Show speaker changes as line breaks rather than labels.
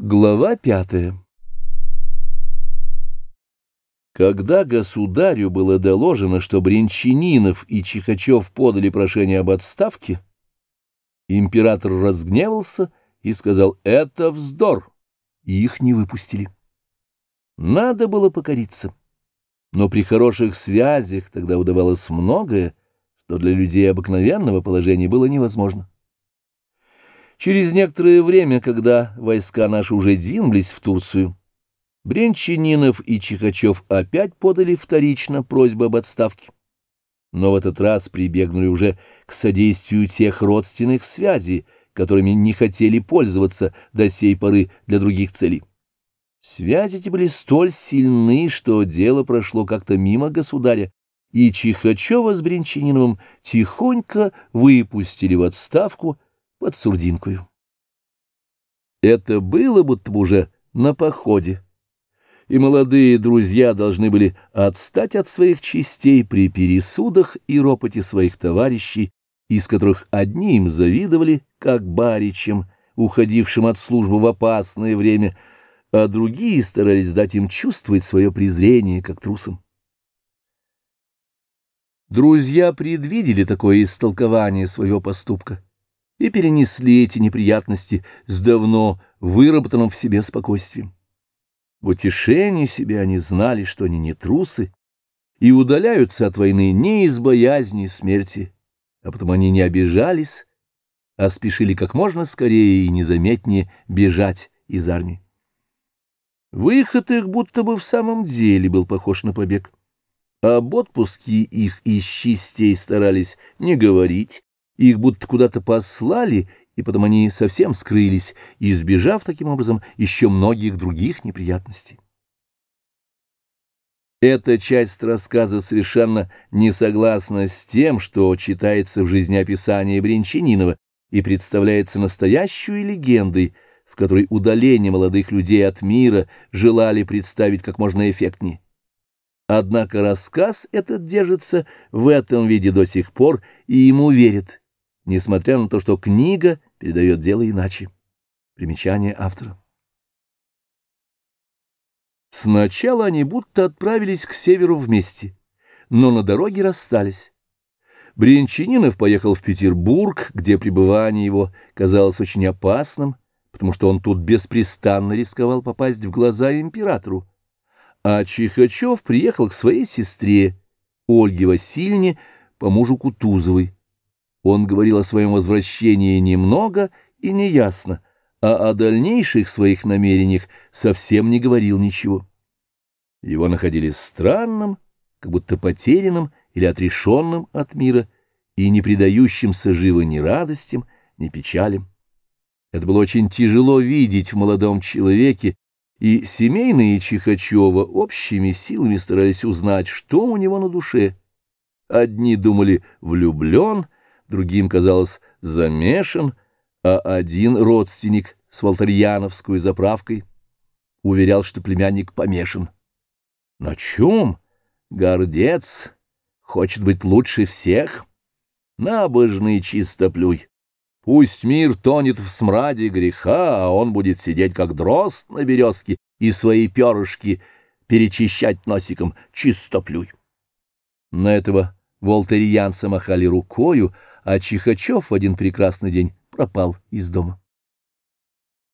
Глава пятая Когда государю было доложено, что Бринчанинов и Чихачев подали прошение об отставке, император разгневался и сказал «это вздор», и их не выпустили. Надо было покориться, но при хороших связях тогда удавалось многое, что для людей обыкновенного положения было невозможно. Через некоторое время, когда войска наши уже двинулись в Турцию, Бренчанинов и Чихачев опять подали вторично просьбу об отставке. Но в этот раз прибегнули уже к содействию тех родственных связей, которыми не хотели пользоваться до сей поры для других целей. Связи эти были столь сильны, что дело прошло как-то мимо государя, и Чихачева с Бринчаниновым тихонько выпустили в отставку, под сурдинкою. Это было будто бы уже на походе, и молодые друзья должны были отстать от своих частей при пересудах и ропоте своих товарищей, из которых одни им завидовали, как баричам, уходившим от службы в опасное время, а другие старались дать им чувствовать свое презрение, как трусам. Друзья предвидели такое истолкование своего поступка и перенесли эти неприятности с давно выработанным в себе спокойствием. В утешении себе они знали, что они не трусы, и удаляются от войны не из боязни смерти, а потому они не обижались, а спешили как можно скорее и незаметнее бежать из армии. Выход их будто бы в самом деле был похож на побег. Об отпуске их из частей старались не говорить, их будто куда-то послали, и потом они совсем скрылись, избежав таким образом еще многих других неприятностей. Эта часть рассказа совершенно не согласна с тем, что читается в жизнеописании Бринчанинова и представляется настоящей легендой, в которой удаление молодых людей от мира желали представить как можно эффектнее. Однако рассказ этот держится в этом виде до сих пор, и ему верят несмотря на то, что книга передает дело иначе. Примечание автора. Сначала они будто отправились к северу вместе, но на дороге расстались. Бринчанинов поехал в Петербург, где пребывание его казалось очень опасным, потому что он тут беспрестанно рисковал попасть в глаза императору. А Чихачев приехал к своей сестре, Ольге Васильевне, по мужу Кутузовой. Он говорил о своем возвращении немного и неясно, а о дальнейших своих намерениях совсем не говорил ничего. Его находили странным, как будто потерянным или отрешенным от мира и не предающимся живо ни радостям, ни печалям. Это было очень тяжело видеть в молодом человеке, и семейные Чихачева общими силами старались узнать, что у него на душе. Одни думали «влюблен», другим, казалось, замешан, а один родственник с волтарьяновской заправкой уверял, что племянник помешан. На чем? Гордец, хочет быть лучше всех? Набожный чистоплюй. Пусть мир тонет в смраде греха, а он будет сидеть, как дрозд на березке, и свои перышки перечищать носиком чистоплюй. На этого волтариянца махали рукою, а Чихачев в один прекрасный день пропал из дома.